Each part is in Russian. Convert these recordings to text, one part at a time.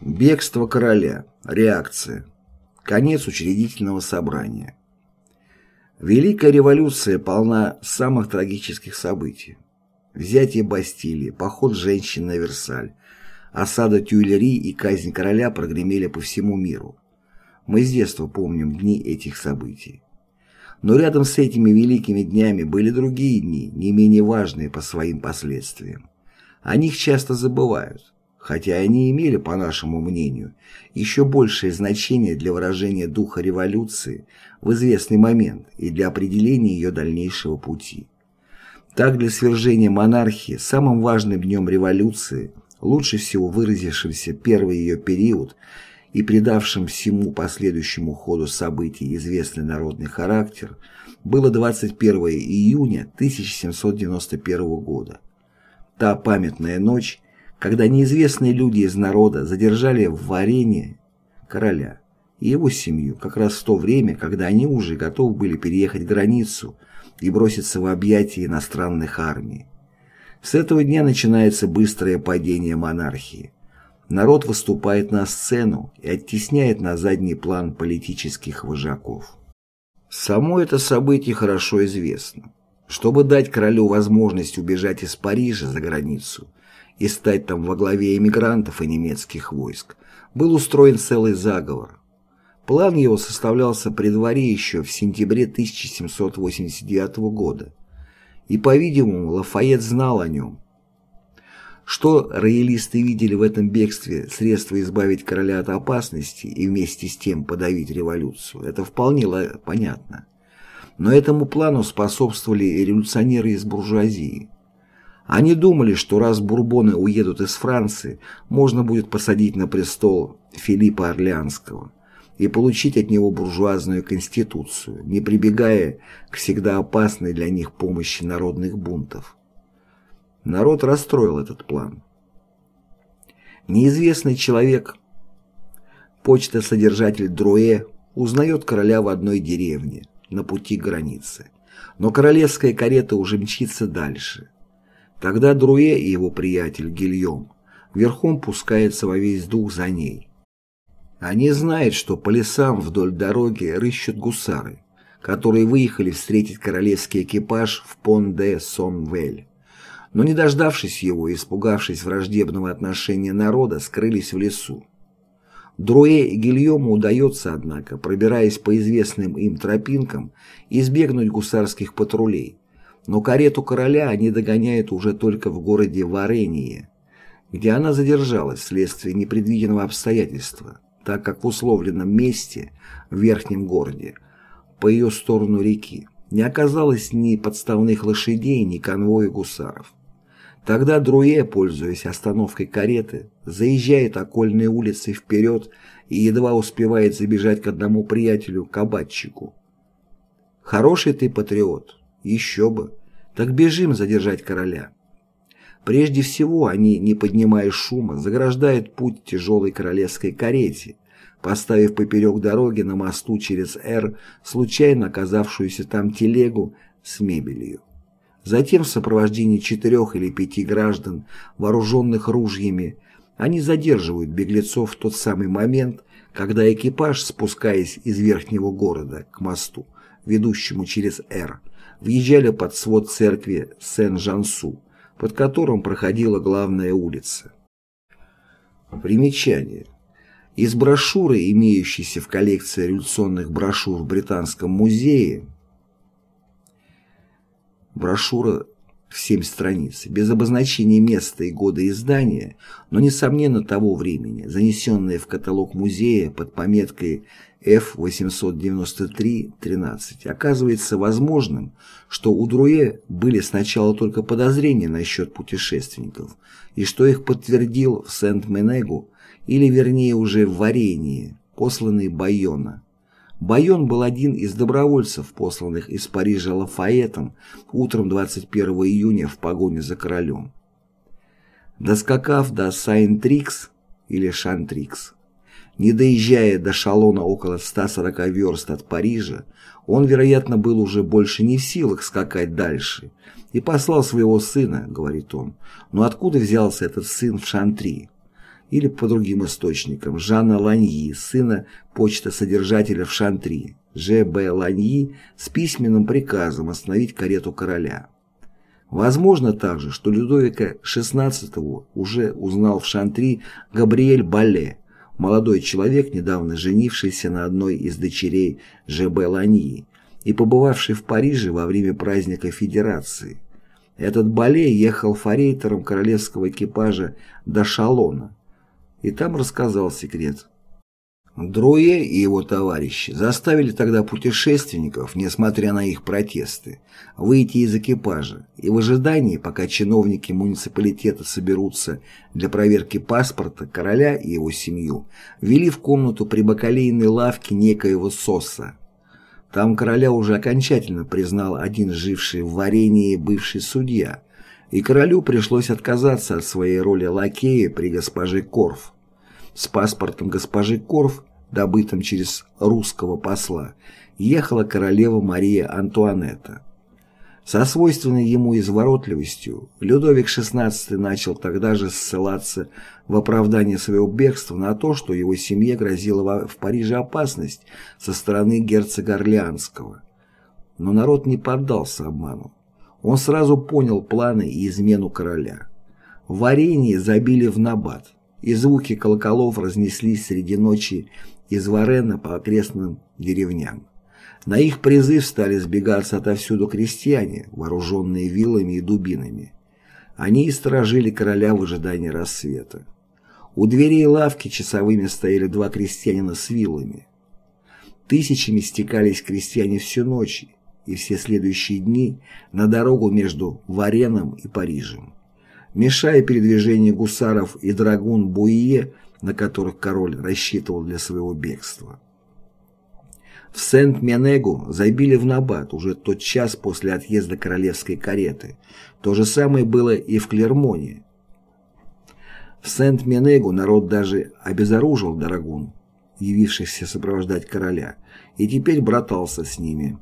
Бегство короля. Реакция. Конец учредительного собрания. Великая революция полна самых трагических событий. Взятие Бастилии, поход женщин на Версаль, осада Тюильри и казнь короля прогремели по всему миру. Мы с детства помним дни этих событий. Но рядом с этими великими днями были другие дни, не менее важные по своим последствиям. О них часто забывают хотя они имели, по нашему мнению, еще большее значение для выражения духа революции в известный момент и для определения ее дальнейшего пути. Так для свержения монархии самым важным днем революции, лучше всего выразившимся первый ее период и придавшим всему последующему ходу событий известный народный характер, было 21 июня 1791 года. Та памятная ночь, когда неизвестные люди из народа задержали в варенье короля и его семью как раз в то время, когда они уже готовы были переехать границу и броситься в объятия иностранных армий. С этого дня начинается быстрое падение монархии. Народ выступает на сцену и оттесняет на задний план политических вожаков. Само это событие хорошо известно. Чтобы дать королю возможность убежать из Парижа за границу, и стать там во главе эмигрантов и немецких войск, был устроен целый заговор. План его составлялся при дворе еще в сентябре 1789 года, и, по-видимому, Лафайет знал о нем. Что роялисты видели в этом бегстве средство избавить короля от опасности и вместе с тем подавить революцию, это вполне понятно. Но этому плану способствовали революционеры из буржуазии. Они думали, что раз бурбоны уедут из Франции, можно будет посадить на престол Филиппа Орлеанского и получить от него буржуазную конституцию, не прибегая к всегда опасной для них помощи народных бунтов. Народ расстроил этот план. Неизвестный человек, почта-содержатель Дроэ, узнает короля в одной деревне, на пути к границе. Но королевская карета уже мчится дальше – Тогда Друе и его приятель Гильем верхом пускаются во весь дух за ней. Они знают, что по лесам вдоль дороги рыщут гусары, которые выехали встретить королевский экипаж в Пон-де-Сомвель. Но не дождавшись его и испугавшись враждебного отношения народа, скрылись в лесу. Друэ и Гильому удается, однако, пробираясь по известным им тропинкам, избегнуть гусарских патрулей, но карету короля они догоняют уже только в городе Варенье, где она задержалась вследствие непредвиденного обстоятельства, так как в условленном месте, в верхнем городе, по ее сторону реки, не оказалось ни подставных лошадей, ни конвоя гусаров. Тогда Друе, пользуясь остановкой кареты, заезжает окольные улицы вперед и едва успевает забежать к одному приятелю-кабатчику. «Хороший ты патриот, еще бы. Так бежим задержать короля. Прежде всего, они, не поднимая шума, заграждают путь тяжелой королевской карете, поставив поперек дороги на мосту через Р случайно оказавшуюся там телегу с мебелью. Затем в сопровождении четырех или пяти граждан, вооруженных ружьями, они задерживают беглецов в тот самый момент, когда экипаж, спускаясь из верхнего города к мосту, ведущему через Р, въезжали под свод церкви Сен-Жансу, под которым проходила главная улица. Примечание. Из брошюры, имеющейся в коллекции революционных брошюр в Британском музее, брошюра в 7 страниц, без обозначения места и года издания, но, несомненно, того времени, занесенная в каталог музея под пометкой F-893-13, оказывается возможным, что у Друе были сначала только подозрения насчет путешественников, и что их подтвердил в Сент-Менегу, или вернее уже в Варении, посланный Байона. Байон был один из добровольцев, посланных из Парижа Лафайетом утром 21 июня в погоне за королем. Доскакав до Сайн-Трикс или Шантрикс, не доезжая до Шалона около 140 верст от Парижа, он, вероятно, был уже больше не в силах скакать дальше и послал своего сына, говорит он. Но откуда взялся этот сын в Шантри? или по другим источникам Жана Ланьи, сына почта-содержателя в Шантри, Ж. Б. Ланьи с письменным приказом остановить карету короля. Возможно также, что Людовика XVI уже узнал в Шантри Габриэль Бале, молодой человек, недавно женившийся на одной из дочерей Ж. Б. Ланьи и побывавший в Париже во время праздника Федерации. Этот Бале ехал форейтером королевского экипажа до Шалона, и там рассказал секрет. Друе и его товарищи заставили тогда путешественников, несмотря на их протесты, выйти из экипажа и в ожидании, пока чиновники муниципалитета соберутся для проверки паспорта короля и его семью, ввели в комнату при бакалейной лавке некоего Соса. Там короля уже окончательно признал один живший в варенье бывший судья, и королю пришлось отказаться от своей роли лакея при госпоже Корф. С паспортом госпожи Корф, добытым через русского посла, ехала королева Мария Антуанетта. Со свойственной ему изворотливостью Людовик XVI начал тогда же ссылаться в оправдание своего бегства на то, что его семье грозила в Париже опасность со стороны герцога Орлеанского. Но народ не поддался обману. Он сразу понял планы и измену короля. Варенье забили в набат, и звуки колоколов разнеслись среди ночи из Варена по окрестным деревням. На их призыв стали сбегаться отовсюду крестьяне, вооруженные вилами и дубинами. Они и сторожили короля в ожидании рассвета. У дверей лавки часовыми стояли два крестьянина с вилами. Тысячами стекались крестьяне всю ночь, и все следующие дни на дорогу между Вареном и Парижем. Мешая передвижению гусаров и драгун Буие, на которых король рассчитывал для своего бегства. В Сент-Менегу забили в набат уже тот час после отъезда королевской кареты. То же самое было и в Клермоне. В Сент-Менегу народ даже обезоружил Драгун, явившихся сопровождать короля, и теперь братался с ними.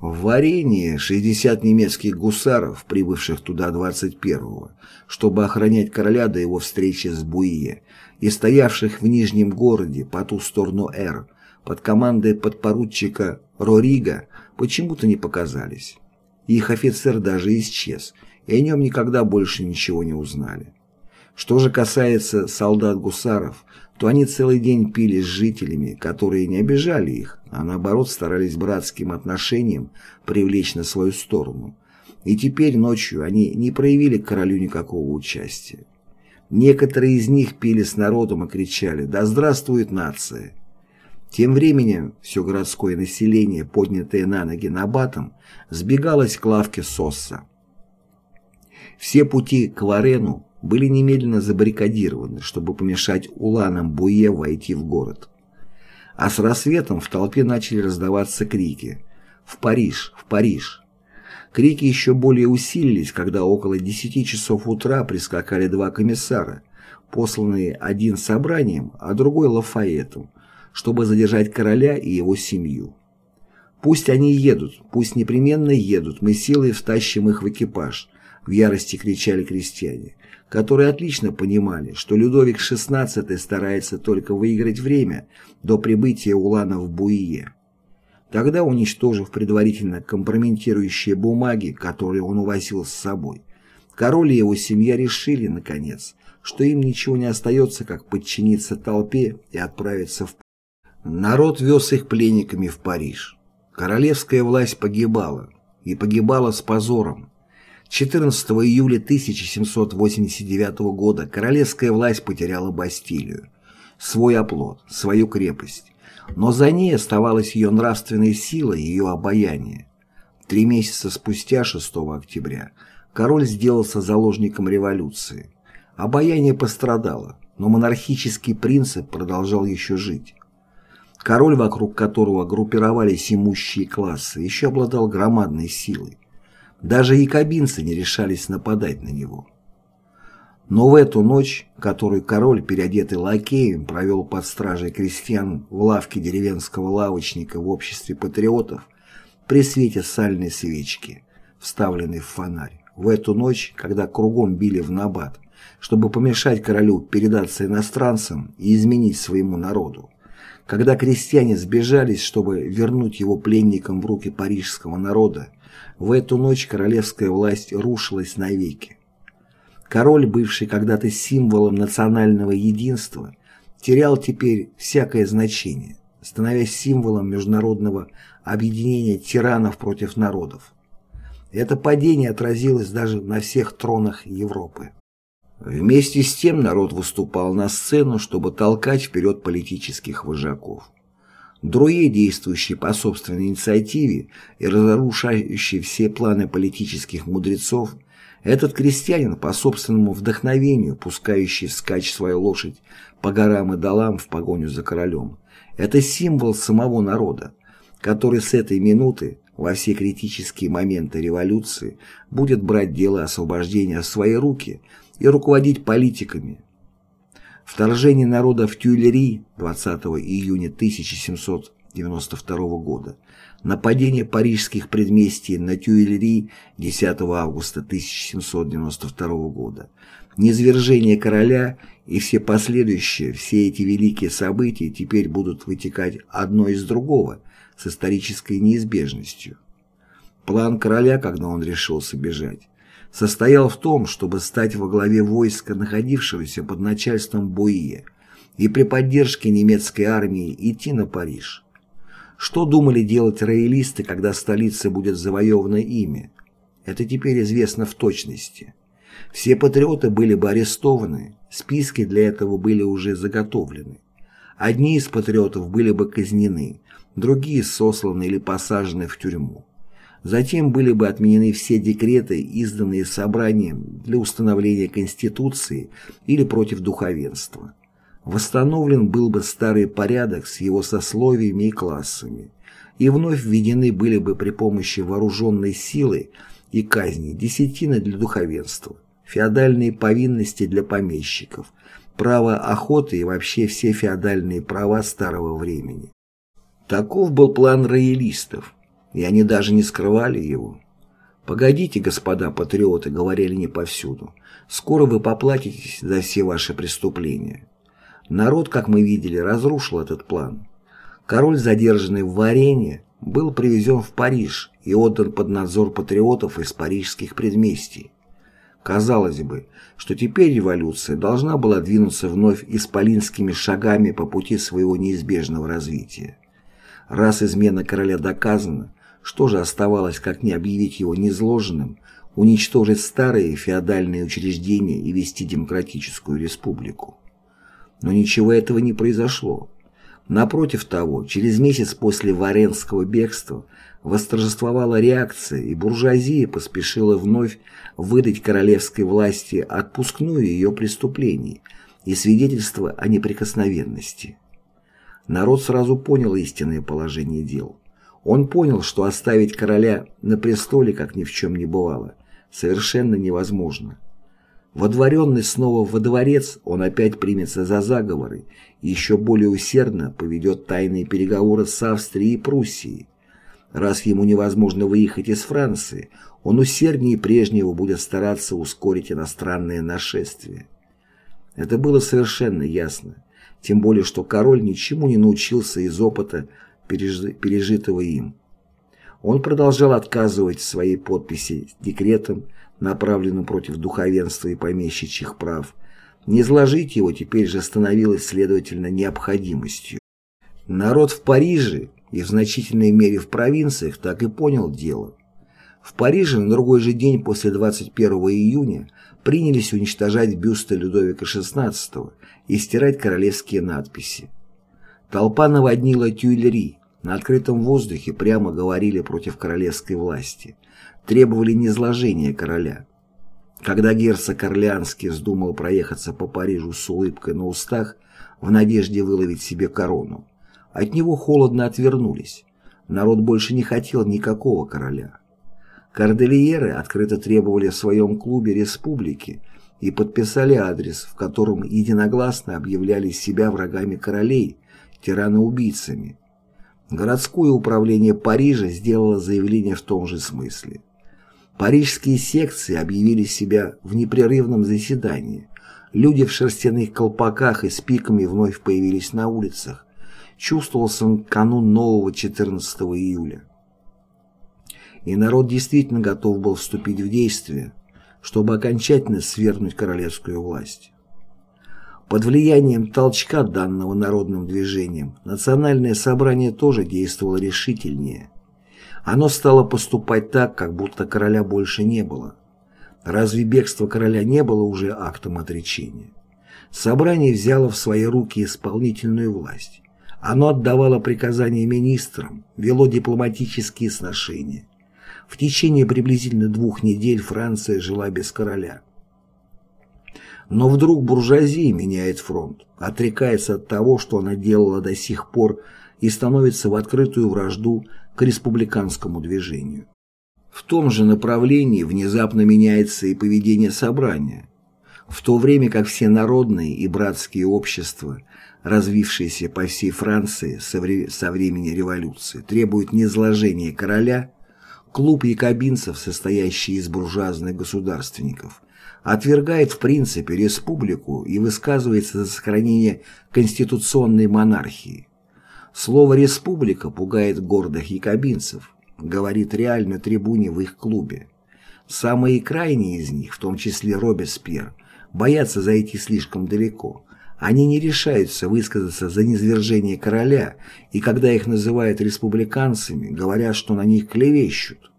В Варенье 60 немецких гусаров, прибывших туда 21-го, чтобы охранять короля до его встречи с Буие, и стоявших в Нижнем городе по ту сторону Эр, под командой подпоручика Рорига, почему-то не показались. Их офицер даже исчез, и о нем никогда больше ничего не узнали. Что же касается солдат-гусаров, то они целый день пили с жителями, которые не обижали их, а наоборот старались братским отношением привлечь на свою сторону. И теперь ночью они не проявили к королю никакого участия. Некоторые из них пили с народом и кричали «Да здравствует нация!». Тем временем все городское население, поднятое на ноги набатом, сбегалось к лавке Сосса. Все пути к Варену были немедленно забаррикадированы, чтобы помешать уланам Буе войти в город. А с рассветом в толпе начали раздаваться крики «В Париж! В Париж!». Крики еще более усилились, когда около 10 часов утра прискакали два комиссара, посланные один собранием, а другой Лафаэтом, чтобы задержать короля и его семью. «Пусть они едут, пусть непременно едут, мы силой втащим их в экипаж», в ярости кричали крестьяне которые отлично понимали, что Людовик XVI старается только выиграть время до прибытия Улана в Буие. Тогда, уничтожив предварительно компрометирующие бумаги, которые он увозил с собой, король и его семья решили, наконец, что им ничего не остается, как подчиниться толпе и отправиться в Народ вез их пленниками в Париж. Королевская власть погибала, и погибала с позором, 14 июля 1789 года королевская власть потеряла Бастилию, свой оплот, свою крепость, но за ней оставалась ее нравственная сила и ее обаяние. Три месяца спустя, 6 октября, король сделался заложником революции. Обаяние пострадало, но монархический принцип продолжал еще жить. Король, вокруг которого группировались имущие классы, еще обладал громадной силой. Даже якобинцы не решались нападать на него. Но в эту ночь, которую король, переодетый лакеем, провел под стражей крестьян в лавке деревенского лавочника в обществе патриотов, при свете сальной свечки, вставленной в фонарь, в эту ночь, когда кругом били в набат, чтобы помешать королю передаться иностранцам и изменить своему народу. Когда крестьяне сбежались, чтобы вернуть его пленникам в руки парижского народа, в эту ночь королевская власть рушилась навеки. Король, бывший когда-то символом национального единства, терял теперь всякое значение, становясь символом международного объединения тиранов против народов. Это падение отразилось даже на всех тронах Европы. Вместе с тем народ выступал на сцену, чтобы толкать вперед политических вожаков. Друе, действующий по собственной инициативе и разрушающий все планы политических мудрецов, этот крестьянин по собственному вдохновению, пускающий вскачь свою лошадь по горам и долам в погоню за королем, это символ самого народа, который с этой минуты во все критические моменты революции будет брать дело освобождения в свои руки и руководить политиками. Вторжение народа в Тюильри 20 июня 1792 года, нападение парижских предместий на Тюильри 10 августа 1792 года, низвержение короля и все последующие, все эти великие события теперь будут вытекать одно из другого с исторической неизбежностью. План короля, когда он решился бежать, состоял в том, чтобы стать во главе войска, находившегося под начальством Буие, и при поддержке немецкой армии идти на Париж. Что думали делать роялисты, когда столица будет завоевана ими? Это теперь известно в точности. Все патриоты были бы арестованы, списки для этого были уже заготовлены. Одни из патриотов были бы казнены, другие сосланы или посажены в тюрьму. Затем были бы отменены все декреты, изданные собранием для установления Конституции или против духовенства. Восстановлен был бы старый порядок с его сословиями и классами, и вновь введены были бы при помощи вооруженной силы и казни десятины для духовенства, феодальные повинности для помещиков, право охоты и вообще все феодальные права старого времени. Таков был план роялистов, и они даже не скрывали его. «Погодите, господа патриоты», — говорили не повсюду, — «скоро вы поплатитесь за все ваши преступления». Народ, как мы видели, разрушил этот план. Король, задержанный в Варенье, был привезен в Париж и отдан под надзор патриотов из парижских предместий. Казалось бы, что теперь революция должна была двинуться вновь исполинскими шагами по пути своего неизбежного развития. Раз измена короля доказана, что же оставалось, как не объявить его незложенным, уничтожить старые феодальные учреждения и вести демократическую республику? Но ничего этого не произошло. Напротив того, через месяц после Варенского бегства восторжествовала реакция, и буржуазия поспешила вновь выдать королевской власти отпускную ее преступлений и свидетельство о неприкосновенности. Народ сразу понял истинное положение дел. Он понял, что оставить короля на престоле, как ни в чем не бывало, совершенно невозможно. Водворенный снова во дворец, он опять примется за заговоры и еще более усердно поведет тайные переговоры с Австрией и Пруссией. Раз ему невозможно выехать из Франции, он усерднее прежнего будет стараться ускорить иностранное нашествие. Это было совершенно ясно, тем более что король ничему не научился из опыта пережитого им. Он продолжал отказывать в своей подписи декретом, направленным против духовенства и помещичьих прав. Не изложить его теперь же становилось, следовательно, необходимостью. Народ в Париже и в значительной мере в провинциях так и понял дело. В Париже на другой же день после 21 июня принялись уничтожать бюсты Людовика XVI и стирать королевские надписи. Толпа наводнила Тюильри, на открытом воздухе прямо говорили против королевской власти, требовали низложения короля. Когда герцог Орлеанский вздумал проехаться по Парижу с улыбкой на устах в надежде выловить себе корону, от него холодно отвернулись. Народ больше не хотел никакого короля. Кордельеры открыто требовали в своем клубе республики и подписали адрес, в котором единогласно объявляли себя врагами королей, тираны-убийцами, Городское управление Парижа сделало заявление в том же смысле. Парижские секции объявили себя в непрерывном заседании. Люди в шерстяных колпаках и с пиками вновь появились на улицах. Чувствовался канун нового 14 июля. И народ действительно готов был вступить в действие, чтобы окончательно свергнуть королевскую власть. Под влиянием толчка, данного народным движением, национальное собрание тоже действовало решительнее. Оно стало поступать так, как будто короля больше не было. Разве бегство короля не было уже актом отречения? Собрание взяло в свои руки исполнительную власть. Оно отдавало приказания министрам, вело дипломатические сношения. В течение приблизительно двух недель Франция жила без короля. Но вдруг буржуазия меняет фронт, отрекается от того, что она делала до сих пор, и становится в открытую вражду к республиканскому движению. В том же направлении внезапно меняется и поведение собрания, в то время как все народные и братские общества, развившиеся по всей Франции со, вре со времени революции, требуют низложения короля, клуб якобинцев, состоящий из буржуазных государственников, отвергает в принципе республику и высказывается за сохранение конституционной монархии. Слово «республика» пугает гордых якобинцев, говорит реально трибуне в их клубе. Самые крайние из них, в том числе Робеспьер, боятся зайти слишком далеко. Они не решаются высказаться за низвержение короля, и когда их называют республиканцами, говорят, что на них клевещут.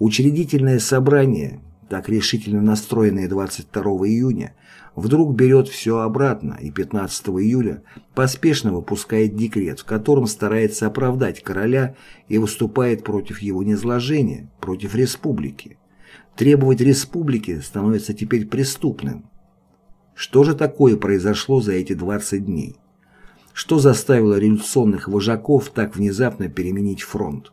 Учредительное собрание, так решительно настроенное 22 июня, вдруг берет все обратно и 15 июля поспешно выпускает декрет, в котором старается оправдать короля и выступает против его низложения, против республики. Требовать республики становится теперь преступным. Что же такое произошло за эти 20 дней? Что заставило революционных вожаков так внезапно переменить фронт?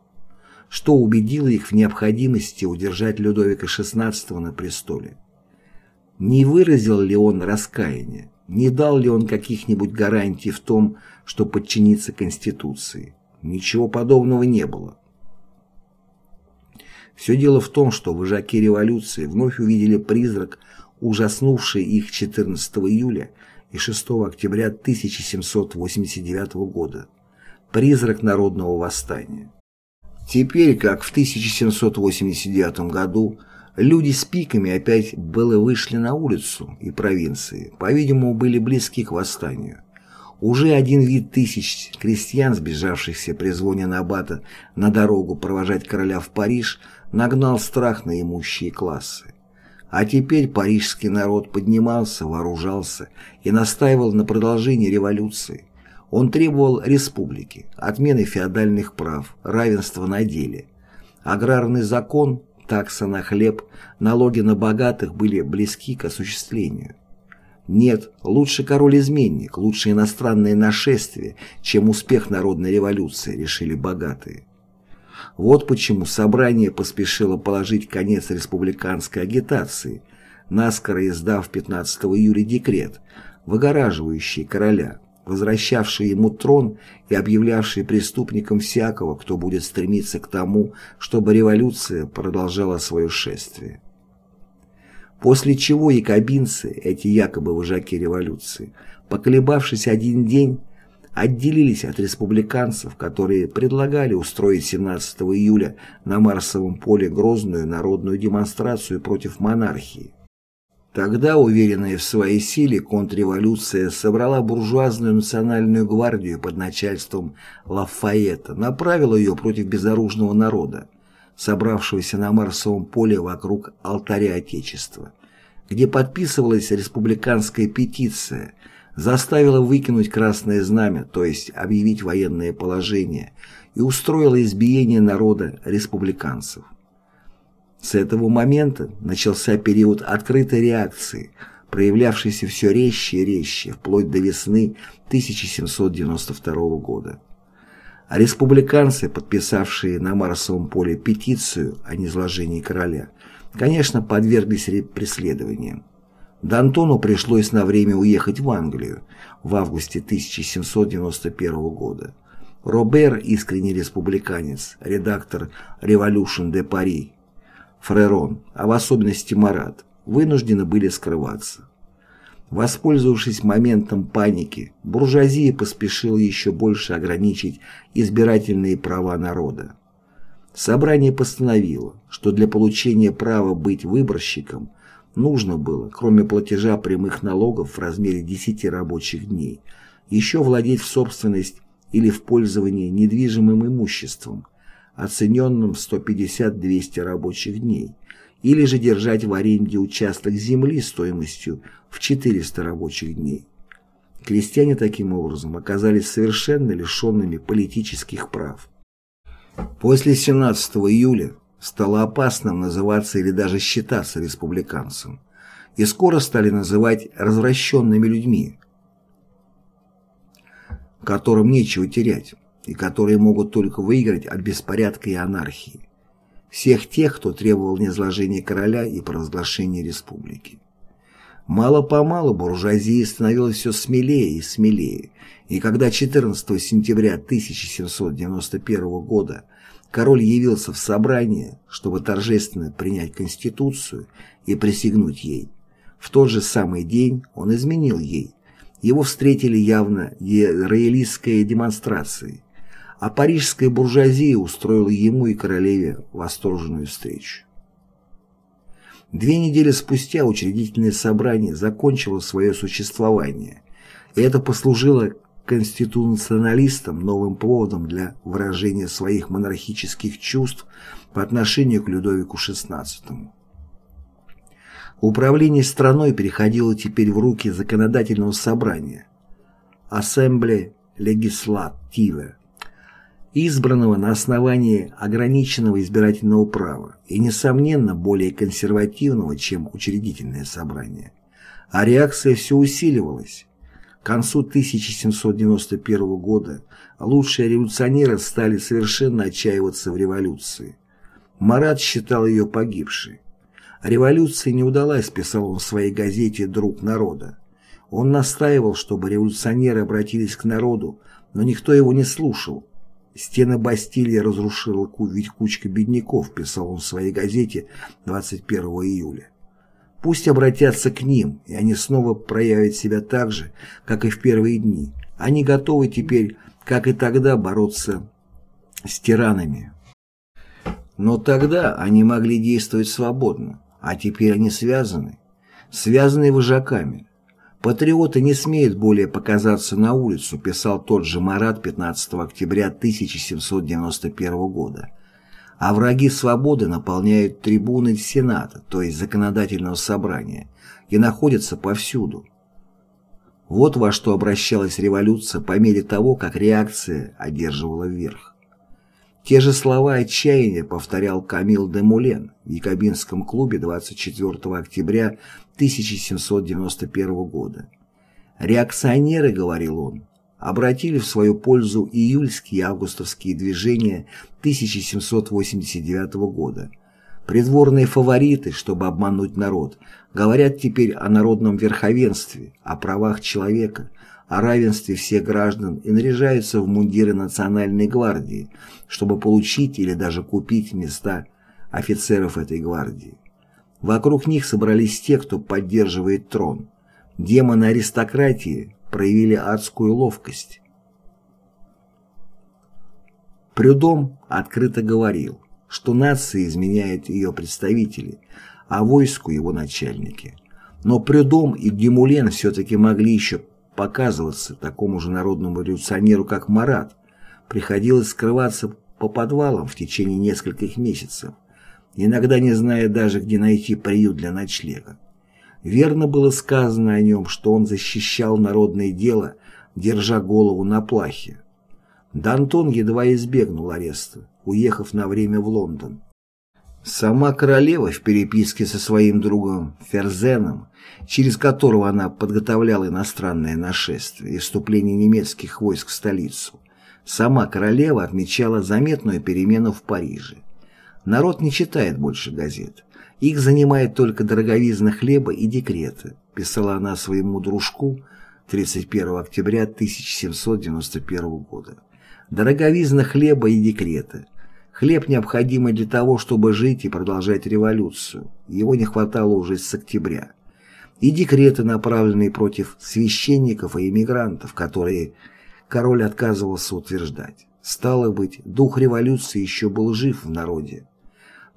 Что убедило их в необходимости удержать Людовика XVI на престоле? Не выразил ли он раскаяние? Не дал ли он каких-нибудь гарантий в том, что подчинится Конституции? Ничего подобного не было. Все дело в том, что вожаки революции вновь увидели призрак, ужаснувший их 14 июля и 6 октября 1789 года. Призрак народного восстания. Теперь, как в 1789 году, Люди с пиками опять было вышли на улицу, и провинции, по-видимому, были близки к восстанию. Уже один вид тысяч крестьян, сбежавшихся при звоне Набата на дорогу провожать короля в Париж, нагнал страх на имущие классы. А теперь парижский народ поднимался, вооружался и настаивал на продолжении революции. Он требовал республики, отмены феодальных прав, равенства на деле. Аграрный закон такса на хлеб, налоги на богатых были близки к осуществлению. Нет, лучше король-изменник, лучше иностранное нашествие, чем успех народной революции, решили богатые. Вот почему собрание поспешило положить конец республиканской агитации, наскоро издав 15 июля декрет, выгораживающий короля, возвращавший ему трон и объявлявший преступником всякого, кто будет стремиться к тому, чтобы революция продолжала свое шествие. После чего якобинцы, эти якобы вожаки революции, поколебавшись один день, отделились от республиканцев, которые предлагали устроить 17 июля на Марсовом поле грозную народную демонстрацию против монархии. Тогда, уверенная в своей силе, контрреволюция собрала буржуазную национальную гвардию под начальством Лафайета, направила ее против безоружного народа, собравшегося на Марсовом поле вокруг алтаря Отечества, где подписывалась республиканская петиция, заставила выкинуть красное знамя, то есть объявить военное положение, и устроила избиение народа республиканцев. С этого момента начался период открытой реакции, проявлявшийся все резче и резче, вплоть до весны 1792 года. А республиканцы, подписавшие на Марсовом поле петицию о низложении короля, конечно, подверглись преследованиям. Д'Антону пришлось на время уехать в Англию в августе 1791 года. Робер, искренний республиканец, редактор «Revolution de Paris», Фрерон, а в особенности Марат, вынуждены были скрываться. Воспользовавшись моментом паники, буржуазия поспешила еще больше ограничить избирательные права народа. Собрание постановило, что для получения права быть выборщиком нужно было, кроме платежа прямых налогов в размере 10 рабочих дней, еще владеть в собственность или в пользование недвижимым имуществом, оцененным в 150-200 рабочих дней, или же держать в аренде участок земли стоимостью в 400 рабочих дней. Крестьяне таким образом оказались совершенно лишенными политических прав. После 17 июля стало опасным называться или даже считаться республиканцем, и скоро стали называть развращенными людьми, которым нечего терять, и которые могут только выиграть от беспорядка и анархии. Всех тех, кто требовал низложения короля и провозглашения республики. Мало-помалу буржуазия становилась все смелее и смелее, и когда 14 сентября 1791 года король явился в собрание, чтобы торжественно принять Конституцию и присягнуть ей, в тот же самый день он изменил ей. Его встретили явно роялистской демонстрацией, а парижская буржуазия устроила ему и королеве восторженную встречу. Две недели спустя учредительное собрание закончило свое существование, и это послужило конституционалистам новым поводом для выражения своих монархических чувств по отношению к Людовику XVI. Управление страной переходило теперь в руки законодательного собрания Ассамбле Легислативе, избранного на основании ограниченного избирательного права и, несомненно, более консервативного, чем учредительное собрание. А реакция все усиливалась. К концу 1791 года лучшие революционеры стали совершенно отчаиваться в революции. Марат считал ее погибшей. Революция не удалась, писал он в своей газете «Друг народа». Он настаивал, чтобы революционеры обратились к народу, но никто его не слушал, Стены Бастилии разрушила ведь кучка бедняков, писал он в своей газете 21 июля. Пусть обратятся к ним, и они снова проявят себя так же, как и в первые дни. Они готовы теперь, как и тогда, бороться с тиранами. Но тогда они могли действовать свободно, а теперь они связаны, связаны вожаками. «Патриоты не смеют более показаться на улицу», писал тот же Марат 15 октября 1791 года. А враги свободы наполняют трибуны Сената, то есть законодательного собрания, и находятся повсюду. Вот во что обращалась революция по мере того, как реакция одерживала верх. Те же слова отчаяния повторял Камил де Мулен в Якобинском клубе 24 октября 1791 года. Реакционеры, говорил он, обратили в свою пользу июльские и августовские движения 1789 года. Придворные фавориты, чтобы обмануть народ, говорят теперь о народном верховенстве, о правах человека, о равенстве всех граждан и наряжаются в мундиры национальной гвардии, чтобы получить или даже купить места офицеров этой гвардии. Вокруг них собрались те, кто поддерживает трон. Демоны аристократии проявили адскую ловкость. Прюдом открыто говорил, что нация изменяет ее представители, а войску его начальники. Но Прюдом и Демулен все-таки могли еще показываться такому же народному революционеру, как Марат, приходилось скрываться по подвалам в течение нескольких месяцев, иногда не зная даже, где найти приют для ночлега. Верно было сказано о нем, что он защищал народное дело, держа голову на плахе. Д'Антон едва избегнул ареста, уехав на время в Лондон. Сама королева в переписке со своим другом Ферзеном, через которого она подготовляла иностранное нашествие и вступление немецких войск в столицу, сама королева отмечала заметную перемену в Париже. Народ не читает больше газет. Их занимает только дороговизна хлеба и декреты, писала она своему дружку 31 октября 1791 года. Дороговизна хлеба и декреты – Хлеб необходимый для того, чтобы жить и продолжать революцию. Его не хватало уже с октября. И декреты, направленные против священников и иммигрантов, которые король отказывался утверждать. Стало быть, дух революции еще был жив в народе.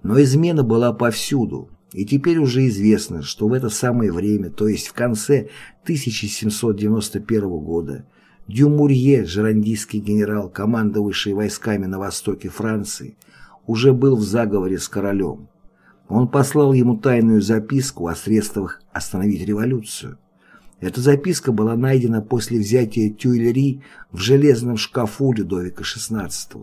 Но измена была повсюду, и теперь уже известно, что в это самое время, то есть в конце 1791 года, Дюмурье, жерандийский генерал, командовавший войсками на востоке Франции, уже был в заговоре с королем. Он послал ему тайную записку о средствах остановить революцию. Эта записка была найдена после взятия Тюильри в железном шкафу Людовика XVI.